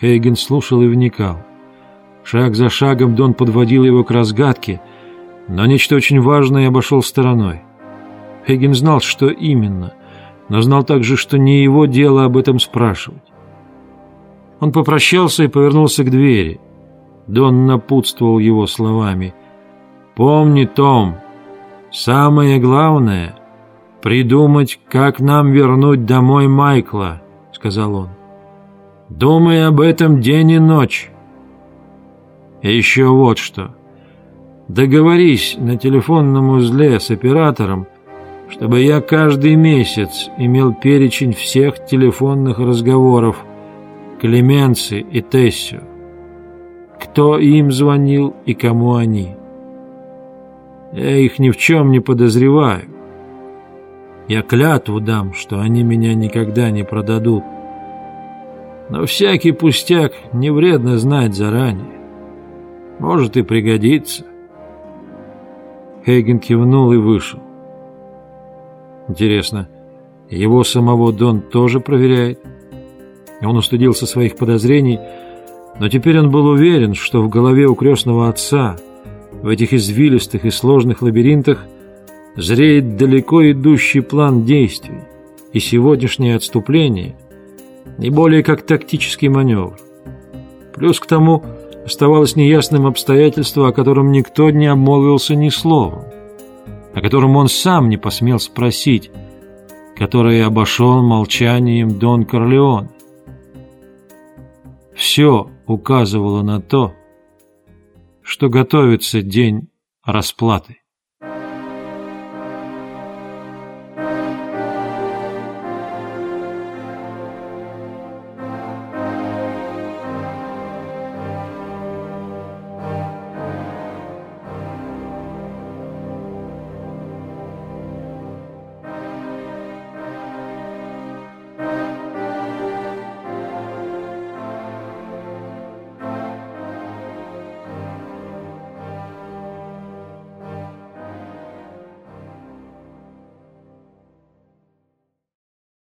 Хейген слушал и вникал. Шаг за шагом Дон подводил его к разгадке, но нечто очень важное обошел стороной. Хейген знал, что именно, но знал также, что не его дело об этом спрашивать. Он попрощался и повернулся к двери. Дон напутствовал его словами. «Помни, Том, самое главное — придумать, как нам вернуть домой Майкла», — сказал он. «Думай об этом день и ночь». И еще вот что. Договорись на телефонном узле с оператором, чтобы я каждый месяц имел перечень всех телефонных разговоров Клеменции и Тессио. Кто им звонил и кому они. Я их ни в чем не подозреваю. Я клятву дам, что они меня никогда не продадут. Но всякий пустяк не вредно знать заранее. Может и пригодится. Хейген кивнул и вышел. Интересно, его самого Дон тоже проверяет? Он устыдился своих подозрений, но теперь он был уверен, что в голове у крестного отца, в этих извилистых и сложных лабиринтах, зреет далеко идущий план действий, и сегодняшнее отступление не более как тактический маневр. Плюс к тому оставалось неясным обстоятельство, о котором никто не обмолвился ни словом, о котором он сам не посмел спросить, которое обошел молчанием Дон Корлеон. Все указывало на то, что готовится день расплаты.